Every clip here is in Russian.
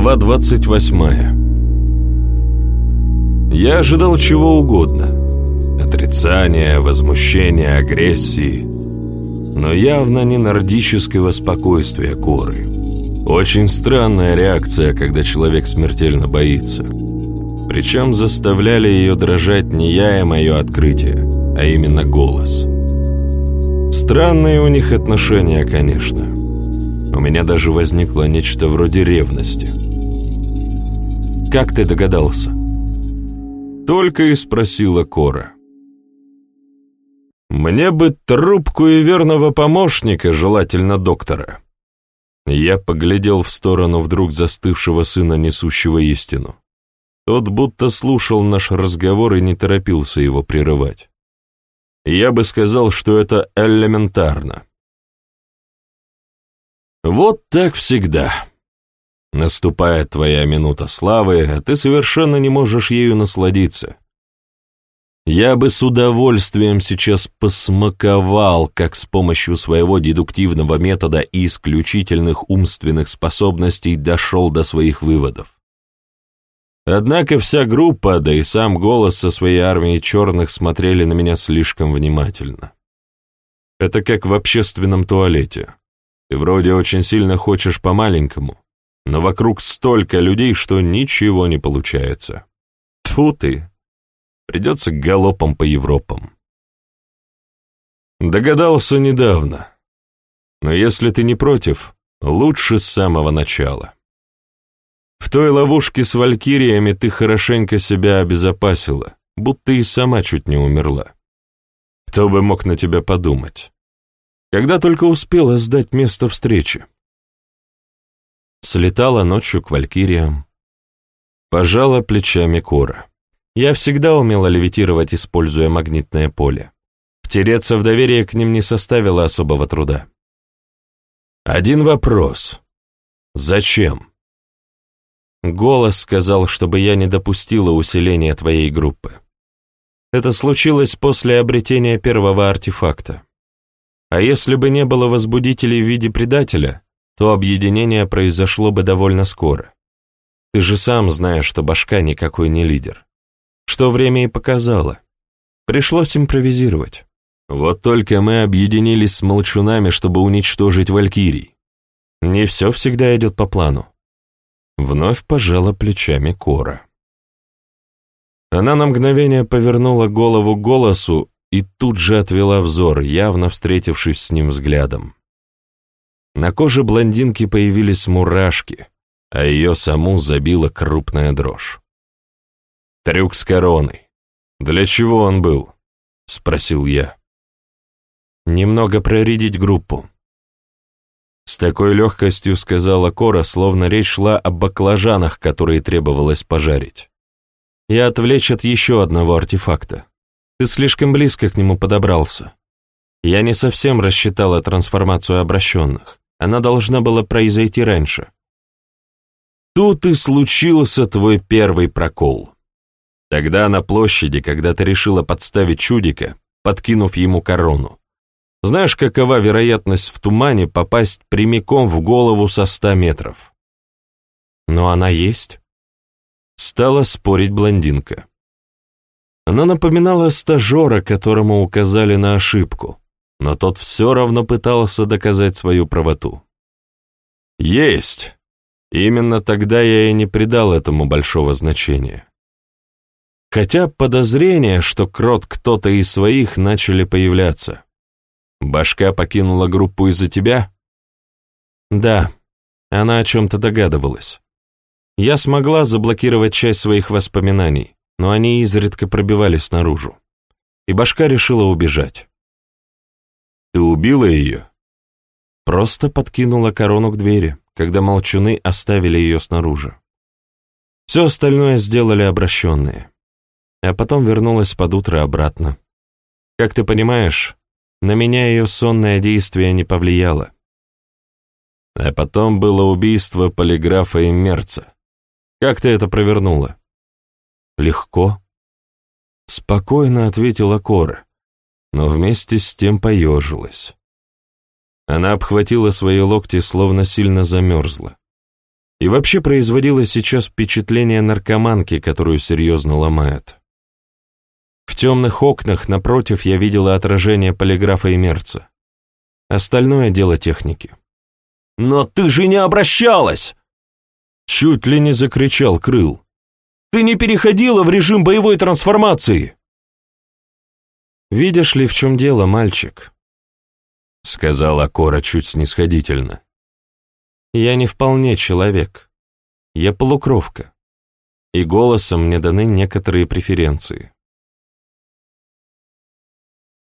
Глава 28 Я ожидал чего угодно. Отрицания, возмущения, агрессии. Но явно не нордического спокойствия коры. Очень странная реакция, когда человек смертельно боится. Причем заставляли ее дрожать не я и мое открытие, а именно голос. Странные у них отношения, конечно. У меня даже возникло нечто вроде ревности. «Как ты догадался?» Только и спросила Кора. «Мне бы трубку и верного помощника, желательно доктора». Я поглядел в сторону вдруг застывшего сына, несущего истину. Тот будто слушал наш разговор и не торопился его прерывать. Я бы сказал, что это элементарно. Вот так всегда. Наступает твоя минута славы, а ты совершенно не можешь ею насладиться. Я бы с удовольствием сейчас посмаковал, как с помощью своего дедуктивного метода и исключительных умственных способностей дошел до своих выводов. Однако вся группа, да и сам голос со своей армией черных смотрели на меня слишком внимательно. Это как в общественном туалете. Ты вроде очень сильно хочешь по-маленькому, но вокруг столько людей, что ничего не получается. Тьфу ты! Придется галопом по Европам. Догадался недавно. Но если ты не против, лучше с самого начала. В той ловушке с валькириями ты хорошенько себя обезопасила, будто и сама чуть не умерла. Кто бы мог на тебя подумать? Когда только успела сдать место встречи. Слетала ночью к валькириям. Пожала плечами Кора. Я всегда умела левитировать, используя магнитное поле. Втереться в доверие к ним не составило особого труда. Один вопрос. Зачем? Голос сказал, чтобы я не допустила усиления твоей группы. Это случилось после обретения первого артефакта. А если бы не было возбудителей в виде предателя, то объединение произошло бы довольно скоро. Ты же сам знаешь, что башка никакой не лидер. Что время и показало. Пришлось импровизировать. Вот только мы объединились с молчунами, чтобы уничтожить валькирий. Не все всегда идет по плану. Вновь пожала плечами Кора. Она на мгновение повернула голову голосу и тут же отвела взор, явно встретившись с ним взглядом. На коже блондинки появились мурашки, а ее саму забила крупная дрожь. «Трюк с короной. Для чего он был?» — спросил я. «Немного проредить группу. С такой легкостью сказала Кора, словно речь шла о баклажанах, которые требовалось пожарить. И отвлечь от еще одного артефакта. Ты слишком близко к нему подобрался. Я не совсем рассчитала трансформацию обращенных. Она должна была произойти раньше. Тут и случился твой первый прокол. Тогда на площади, когда ты решила подставить чудика, подкинув ему корону, знаешь, какова вероятность в тумане попасть прямиком в голову со ста метров? Но она есть. Стала спорить блондинка. Она напоминала стажера, которому указали на ошибку, но тот все равно пытался доказать свою правоту. Есть. Именно тогда я и не придал этому большого значения. Хотя подозрения, что крот кто-то из своих начали появляться. Башка покинула группу из-за тебя? Да, она о чем-то догадывалась. Я смогла заблокировать часть своих воспоминаний, но они изредка пробивались наружу. И башка решила убежать. Ты убила ее? Просто подкинула корону к двери, когда молчуны оставили ее снаружи. Все остальное сделали обращенные. А потом вернулась под утро обратно. Как ты понимаешь, на меня ее сонное действие не повлияло. А потом было убийство полиграфа и мерца. Как ты это провернула? Легко. Спокойно ответила Кора, но вместе с тем поежилась. Она обхватила свои локти, словно сильно замерзла. И вообще производила сейчас впечатление наркоманки, которую серьезно ломает. В темных окнах напротив я видела отражение полиграфа и мерца. Остальное дело техники. «Но ты же не обращалась!» Чуть ли не закричал Крыл. «Ты не переходила в режим боевой трансформации!» «Видишь ли, в чем дело, мальчик?» Сказала Кора чуть снисходительно. «Я не вполне человек. Я полукровка. И голосом мне даны некоторые преференции».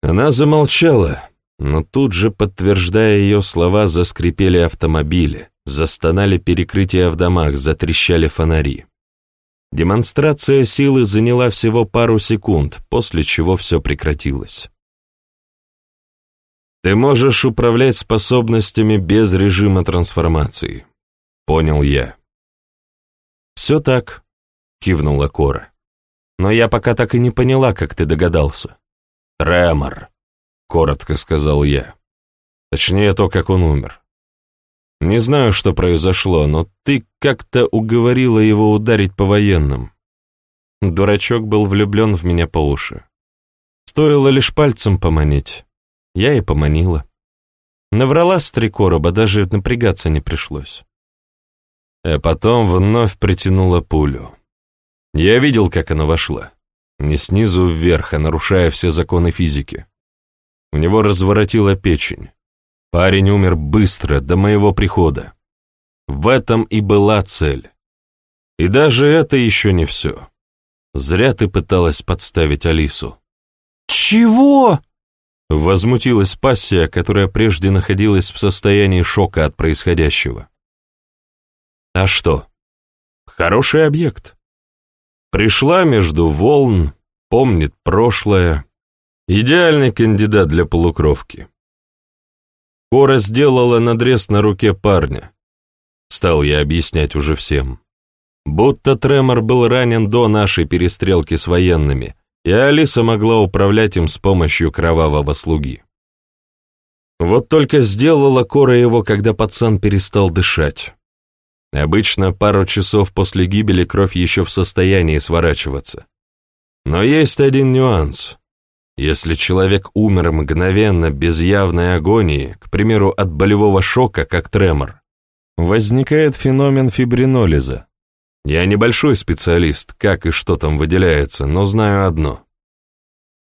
Она замолчала, но тут же, подтверждая ее слова, заскрипели автомобили, застонали перекрытия в домах, затрещали фонари. Демонстрация силы заняла всего пару секунд, после чего все прекратилось. «Ты можешь управлять способностями без режима трансформации», — понял я. «Все так», — кивнула Кора. «Но я пока так и не поняла, как ты догадался». «Тремор», — коротко сказал я. Точнее, то, как он умер. Не знаю, что произошло, но ты как-то уговорила его ударить по военным. Дурачок был влюблен в меня по уши. Стоило лишь пальцем поманить. Я и поманила. Наврала с три короба, даже напрягаться не пришлось. А потом вновь притянула пулю. Я видел, как она вошла. Не снизу вверх, а нарушая все законы физики. У него разворотила печень. Парень умер быстро, до моего прихода. В этом и была цель. И даже это еще не все. Зря ты пыталась подставить Алису. «Чего?» Возмутилась пассия, которая прежде находилась в состоянии шока от происходящего. А что? Хороший объект. Пришла между волн, помнит прошлое. Идеальный кандидат для полукровки. Кора сделала надрез на руке парня. Стал я объяснять уже всем. Будто Тремор был ранен до нашей перестрелки с военными, и Алиса могла управлять им с помощью кровавого слуги. Вот только сделала Кора его, когда пацан перестал дышать. Обычно пару часов после гибели кровь еще в состоянии сворачиваться. Но есть один нюанс. Если человек умер мгновенно, без явной агонии, к примеру, от болевого шока, как тремор, возникает феномен фибринолиза. Я небольшой специалист, как и что там выделяется, но знаю одно.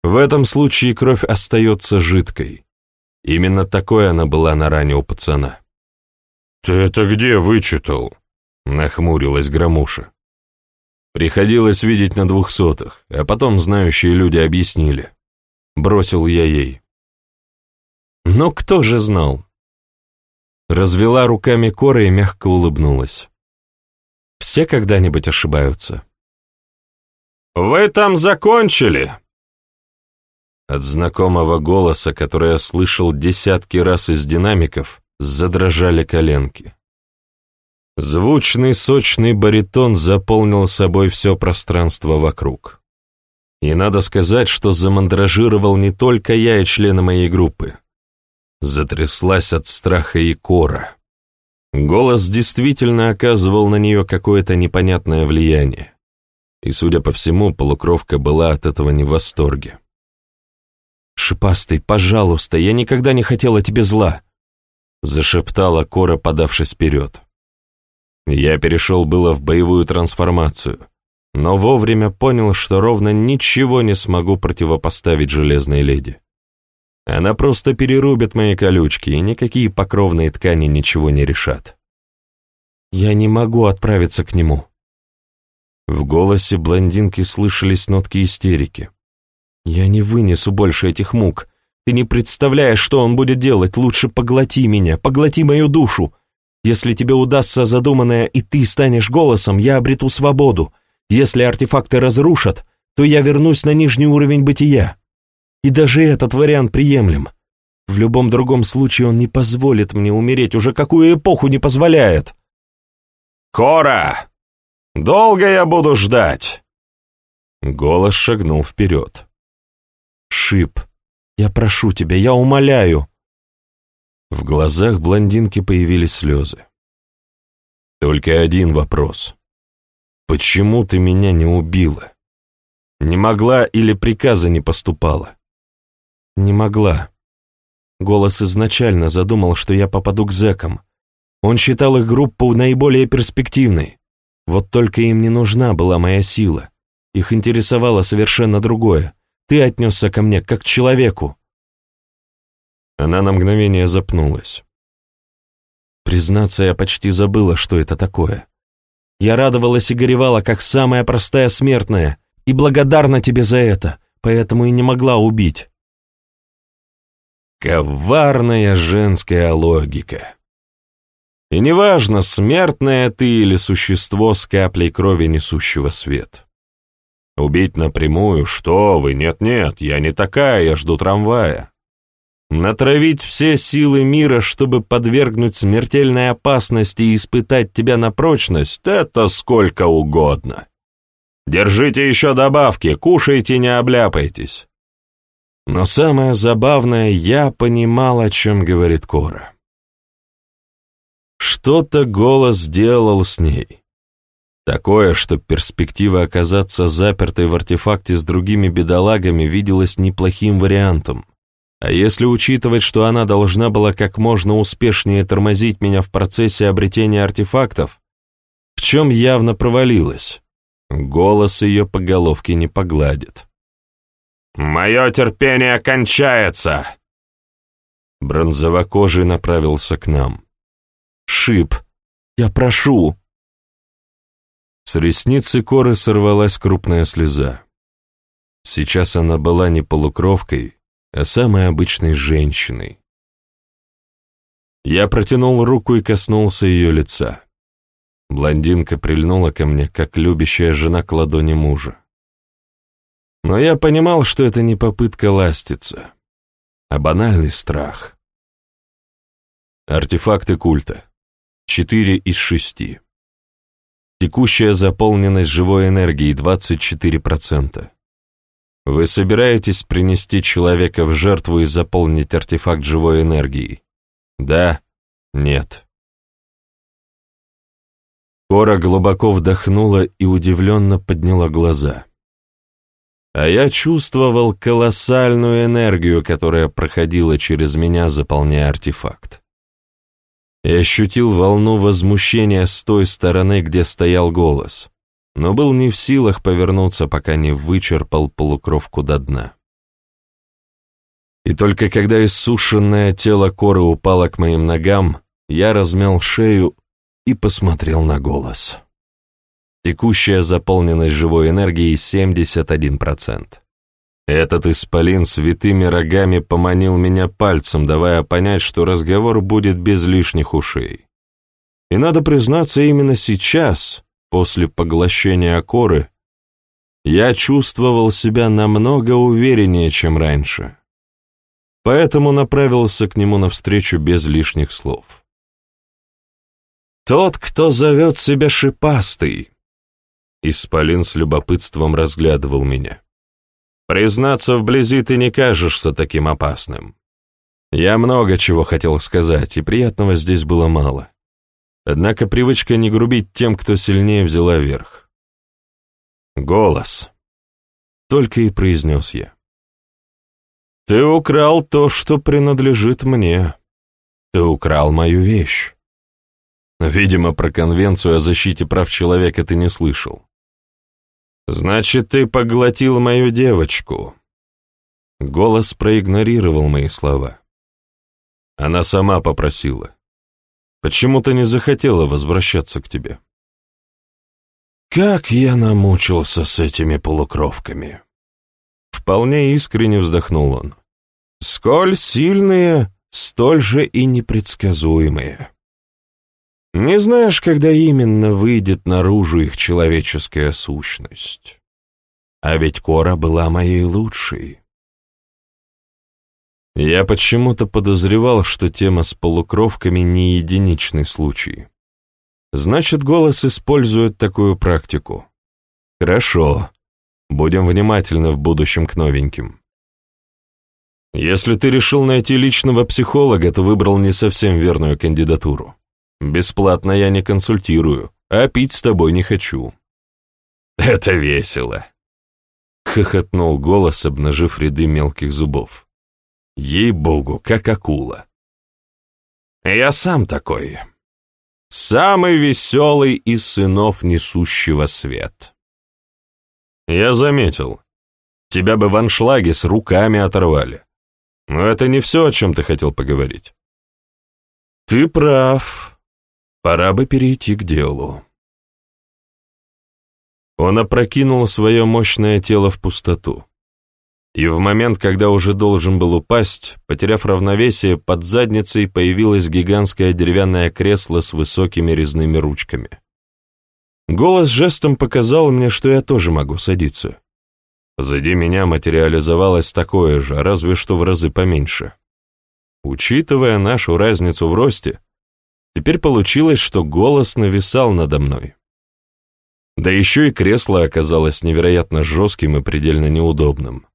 В этом случае кровь остается жидкой. Именно такой она была на ране у пацана. «Ты это где вычитал?» — нахмурилась Громуша. Приходилось видеть на двухсотых, а потом знающие люди объяснили. Бросил я ей. Но кто же знал? Развела руками Кора и мягко улыбнулась. Все когда-нибудь ошибаются. «Вы там закончили?» От знакомого голоса, который я слышал десятки раз из динамиков, задрожали коленки. Звучный, сочный баритон заполнил собой все пространство вокруг. И надо сказать, что замандражировал не только я и члены моей группы. Затряслась от страха и кора. Голос действительно оказывал на нее какое-то непонятное влияние. И, судя по всему, полукровка была от этого не в восторге. «Шипастый, пожалуйста, я никогда не хотела тебе зла», — зашептала Кора, подавшись вперед. Я перешел было в боевую трансформацию, но вовремя понял, что ровно ничего не смогу противопоставить железной леди. Она просто перерубит мои колючки, и никакие покровные ткани ничего не решат. Я не могу отправиться к нему. В голосе блондинки слышались нотки истерики. Я не вынесу больше этих мук. Ты не представляешь, что он будет делать. Лучше поглоти меня, поглоти мою душу. Если тебе удастся задуманное, и ты станешь голосом, я обрету свободу. Если артефакты разрушат, то я вернусь на нижний уровень бытия. И даже этот вариант приемлем. В любом другом случае он не позволит мне умереть, уже какую эпоху не позволяет. «Кора! Долго я буду ждать?» Голос шагнул вперед. «Шип, я прошу тебя, я умоляю!» В глазах блондинки появились слезы. Только один вопрос. Почему ты меня не убила? Не могла или приказа не поступала? Не могла. Голос изначально задумал, что я попаду к зэкам. Он считал их группу наиболее перспективной. Вот только им не нужна была моя сила. Их интересовало совершенно другое. Ты отнесся ко мне как к человеку. Она на мгновение запнулась. Признаться, я почти забыла, что это такое. Я радовалась и горевала, как самая простая смертная, и благодарна тебе за это, поэтому и не могла убить. Коварная женская логика. И неважно, смертная ты или существо с каплей крови, несущего свет. Убить напрямую, что вы, нет-нет, я не такая, я жду трамвая. Натравить все силы мира, чтобы подвергнуть смертельной опасности и испытать тебя на прочность, это сколько угодно. Держите еще добавки, кушайте, не обляпайтесь. Но самое забавное, я понимал, о чем говорит Кора. Что-то голос сделал с ней. Такое, что перспектива оказаться запертой в артефакте с другими бедолагами виделась неплохим вариантом. А если учитывать, что она должна была как можно успешнее тормозить меня в процессе обретения артефактов, в чем явно провалилась, голос ее по головке не погладит. «Мое терпение кончается!» Бронзовокожий направился к нам. «Шип, я прошу!» С ресницы коры сорвалась крупная слеза. Сейчас она была не полукровкой, а самой обычной женщиной. Я протянул руку и коснулся ее лица. Блондинка прильнула ко мне, как любящая жена к ладони мужа. Но я понимал, что это не попытка ластиться, а банальный страх. Артефакты культа. Четыре из шести. Текущая заполненность живой энергии 24%. Вы собираетесь принести человека в жертву и заполнить артефакт живой энергией? Да? Нет? Кора глубоко вдохнула и удивленно подняла глаза а я чувствовал колоссальную энергию, которая проходила через меня, заполняя артефакт. Я ощутил волну возмущения с той стороны, где стоял голос, но был не в силах повернуться, пока не вычерпал полукровку до дна. И только когда иссушенное тело коры упало к моим ногам, я размял шею и посмотрел на голос. Текущая заполненность живой энергией 71%. Этот исполин святыми рогами поманил меня пальцем, давая понять, что разговор будет без лишних ушей. И надо признаться, именно сейчас, после поглощения коры, я чувствовал себя намного увереннее, чем раньше. Поэтому направился к нему навстречу без лишних слов. Тот, кто зовет себя шипастый, Исполин с любопытством разглядывал меня. «Признаться, вблизи ты не кажешься таким опасным. Я много чего хотел сказать, и приятного здесь было мало. Однако привычка не грубить тем, кто сильнее взяла верх. «Голос», — только и произнес я. «Ты украл то, что принадлежит мне. Ты украл мою вещь. Видимо, про конвенцию о защите прав человека ты не слышал. «Значит, ты поглотил мою девочку». Голос проигнорировал мои слова. Она сама попросила. «Почему ты не захотела возвращаться к тебе?» «Как я намучился с этими полукровками!» Вполне искренне вздохнул он. «Сколь сильные, столь же и непредсказуемые. Не знаешь, когда именно выйдет наружу их человеческая сущность. А ведь Кора была моей лучшей. Я почему-то подозревал, что тема с полукровками не единичный случай. Значит, голос использует такую практику. Хорошо. Будем внимательны в будущем к новеньким. Если ты решил найти личного психолога, то выбрал не совсем верную кандидатуру. Бесплатно я не консультирую, а пить с тобой не хочу». «Это весело», — хохотнул голос, обнажив ряды мелких зубов. «Ей-богу, как акула». «Я сам такой. Самый веселый из сынов несущего свет». «Я заметил. Тебя бы в аншлаге с руками оторвали. Но это не все, о чем ты хотел поговорить». «Ты прав. Пора бы перейти к делу». Он опрокинул свое мощное тело в пустоту. И в момент, когда уже должен был упасть, потеряв равновесие, под задницей появилось гигантское деревянное кресло с высокими резными ручками. Голос жестом показал мне, что я тоже могу садиться. Позади меня материализовалось такое же, разве что в разы поменьше. Учитывая нашу разницу в росте, теперь получилось, что голос нависал надо мной. Да еще и кресло оказалось невероятно жестким и предельно неудобным.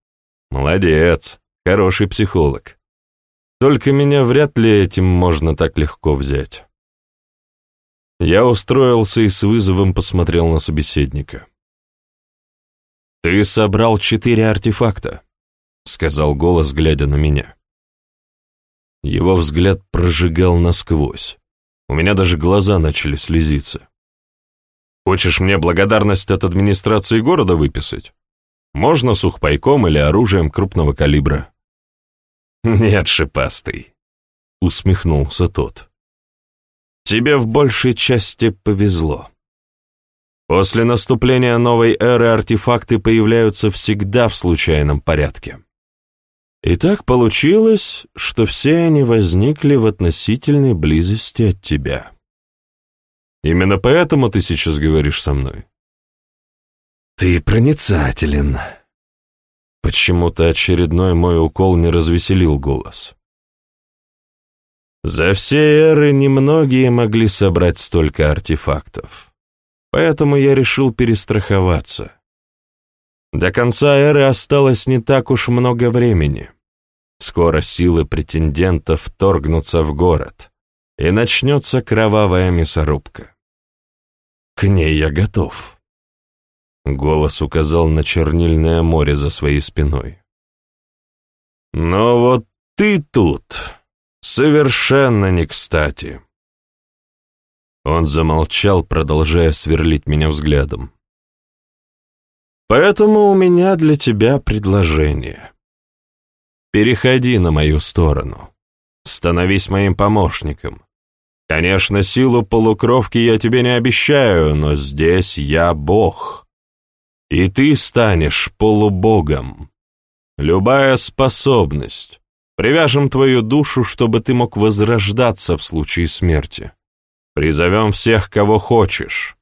Молодец, хороший психолог. Только меня вряд ли этим можно так легко взять. Я устроился и с вызовом посмотрел на собеседника. «Ты собрал четыре артефакта», — сказал голос, глядя на меня. Его взгляд прожигал насквозь. У меня даже глаза начали слезиться. Хочешь мне благодарность от администрации города выписать? Можно сухпайком или оружием крупного калибра. Нет, шипастый, усмехнулся тот. Тебе в большей части повезло. После наступления новой эры артефакты появляются всегда в случайном порядке. И так получилось, что все они возникли в относительной близости от тебя. Именно поэтому ты сейчас говоришь со мной. Ты проницателен. Почему-то очередной мой укол не развеселил голос. За все эры немногие могли собрать столько артефактов. Поэтому я решил перестраховаться. До конца эры осталось не так уж много времени. Скоро силы претендентов вторгнутся в город, и начнется кровавая мясорубка. К ней я готов. Голос указал на чернильное море за своей спиной. Но вот ты тут совершенно не кстати. Он замолчал, продолжая сверлить меня взглядом. Поэтому у меня для тебя предложение. Переходи на мою сторону. Становись моим помощником. Конечно, силу полукровки я тебе не обещаю, но здесь я бог. И ты станешь полубогом. Любая способность. Привяжем твою душу, чтобы ты мог возрождаться в случае смерти. Призовем всех, кого хочешь.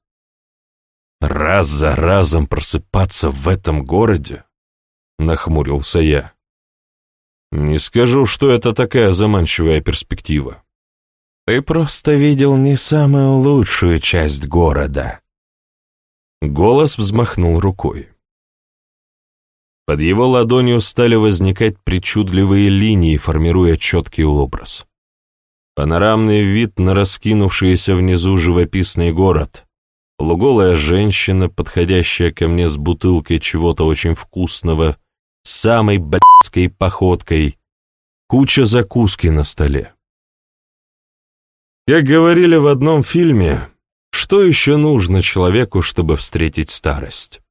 Раз за разом просыпаться в этом городе? Нахмурился я. Не скажу, что это такая заманчивая перспектива. Ты просто видел не самую лучшую часть города. Голос взмахнул рукой. Под его ладонью стали возникать причудливые линии, формируя четкий образ. Панорамный вид на раскинувшийся внизу живописный город, полуголая женщина, подходящая ко мне с бутылкой чего-то очень вкусного, самой блядской походкой, куча закуски на столе. Как говорили в одном фильме, что еще нужно человеку, чтобы встретить старость?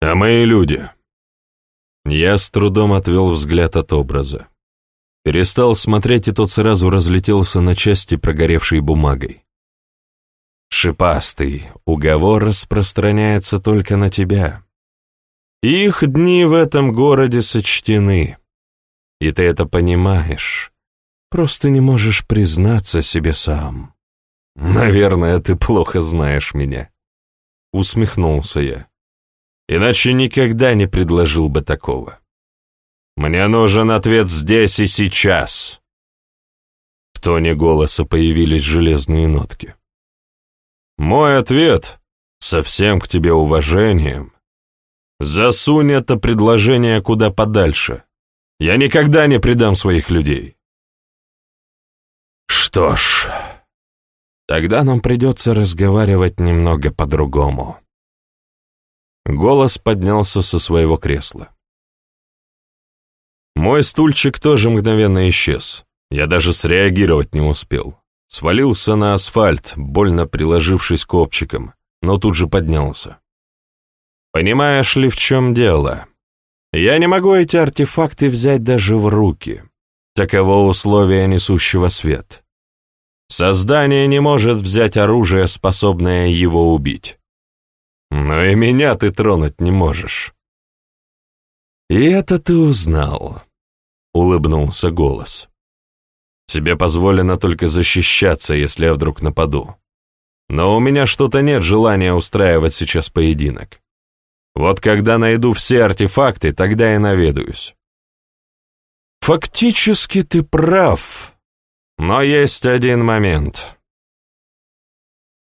А мои люди? Я с трудом отвел взгляд от образа. Перестал смотреть, и тот сразу разлетелся на части прогоревшей бумагой. Шипастый, уговор распространяется только на тебя. Их дни в этом городе сочтены, и ты это понимаешь. Просто не можешь признаться себе сам. Наверное, ты плохо знаешь меня. Усмехнулся я. Иначе никогда не предложил бы такого. Мне нужен ответ здесь и сейчас. В тоне голоса появились железные нотки. Мой ответ, совсем к тебе уважением, засунь это предложение куда подальше. Я никогда не предам своих людей. Что ж, тогда нам придется разговаривать немного по-другому. Голос поднялся со своего кресла. Мой стульчик тоже мгновенно исчез. Я даже среагировать не успел. Свалился на асфальт, больно приложившись копчиком, но тут же поднялся. Понимаешь ли, в чем дело? Я не могу эти артефакты взять даже в руки. Таково условие несущего свет. Создание не может взять оружие, способное его убить. Но и меня ты тронуть не можешь. И это ты узнал, — улыбнулся голос. Тебе позволено только защищаться, если я вдруг нападу. Но у меня что-то нет желания устраивать сейчас поединок. Вот когда найду все артефакты, тогда и наведаюсь. Фактически ты прав, но есть один момент.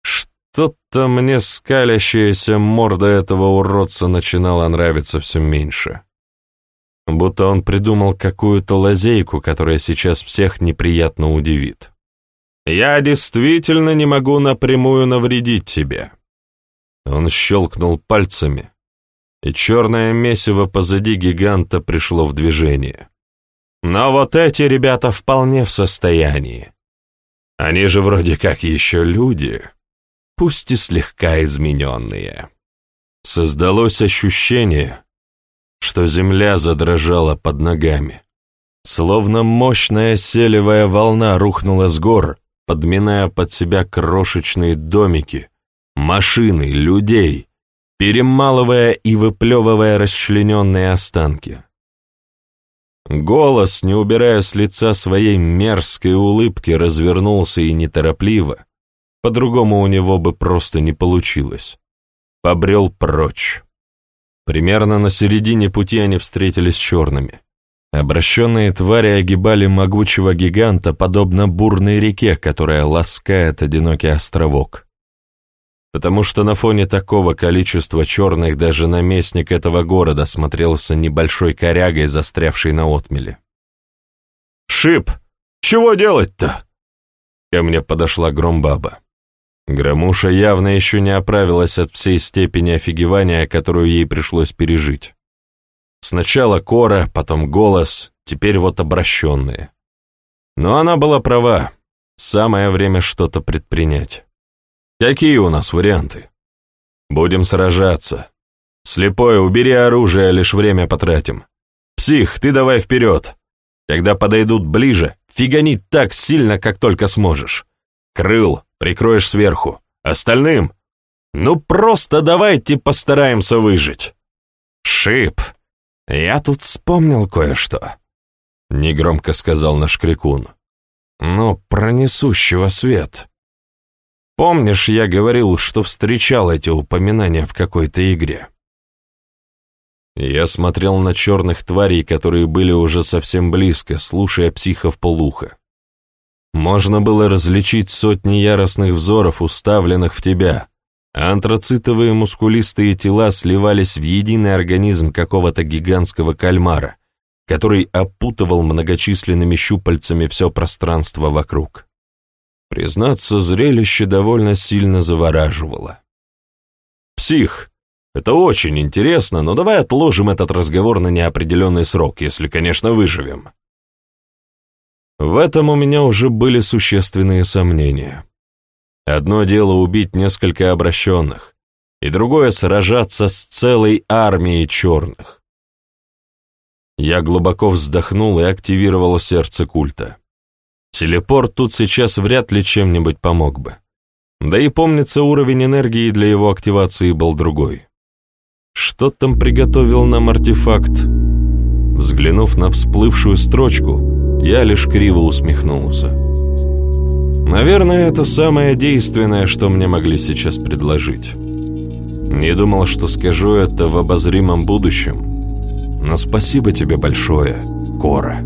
Что-то мне скалящаяся морда этого уродца начинала нравиться все меньше будто он придумал какую-то лазейку, которая сейчас всех неприятно удивит. «Я действительно не могу напрямую навредить тебе». Он щелкнул пальцами, и черное месиво позади гиганта пришло в движение. Но вот эти ребята вполне в состоянии. Они же вроде как еще люди, пусть и слегка измененные. Создалось ощущение, что земля задрожала под ногами. Словно мощная селевая волна рухнула с гор, подминая под себя крошечные домики, машины, людей, перемалывая и выплевывая расчлененные останки. Голос, не убирая с лица своей мерзкой улыбки, развернулся и неторопливо, по-другому у него бы просто не получилось, побрел прочь. Примерно на середине пути они встретились с черными. Обращенные твари огибали могучего гиганта, подобно бурной реке, которая ласкает одинокий островок. Потому что на фоне такого количества черных даже наместник этого города смотрелся небольшой корягой, застрявшей на отмеле. «Шип, чего делать-то?» Ко мне подошла Громбаба. Громуша явно еще не оправилась от всей степени офигевания, которую ей пришлось пережить. Сначала кора, потом голос, теперь вот обращенные. Но она была права, самое время что-то предпринять. Какие у нас варианты? Будем сражаться. Слепой, убери оружие, лишь время потратим. Псих, ты давай вперед. Когда подойдут ближе, фигани так сильно, как только сможешь. Крыл, прикроешь сверху. Остальным? Ну просто давайте постараемся выжить. Шип, я тут вспомнил кое-что. Негромко сказал наш крикун. Но про несущего свет. Помнишь, я говорил, что встречал эти упоминания в какой-то игре? Я смотрел на черных тварей, которые были уже совсем близко, слушая психов полуха. Можно было различить сотни яростных взоров, уставленных в тебя, антрацитовые мускулистые тела сливались в единый организм какого-то гигантского кальмара, который опутывал многочисленными щупальцами все пространство вокруг. Признаться, зрелище довольно сильно завораживало. «Псих, это очень интересно, но давай отложим этот разговор на неопределенный срок, если, конечно, выживем», в этом у меня уже были существенные сомнения. Одно дело убить несколько обращенных, и другое — сражаться с целой армией черных. Я глубоко вздохнул и активировал сердце культа. Телепорт тут сейчас вряд ли чем-нибудь помог бы. Да и помнится, уровень энергии для его активации был другой. Что там приготовил нам артефакт? Взглянув на всплывшую строчку, я лишь криво усмехнулся. Наверное, это самое действенное, что мне могли сейчас предложить. Не думал, что скажу это в обозримом будущем. Но спасибо тебе большое, Кора.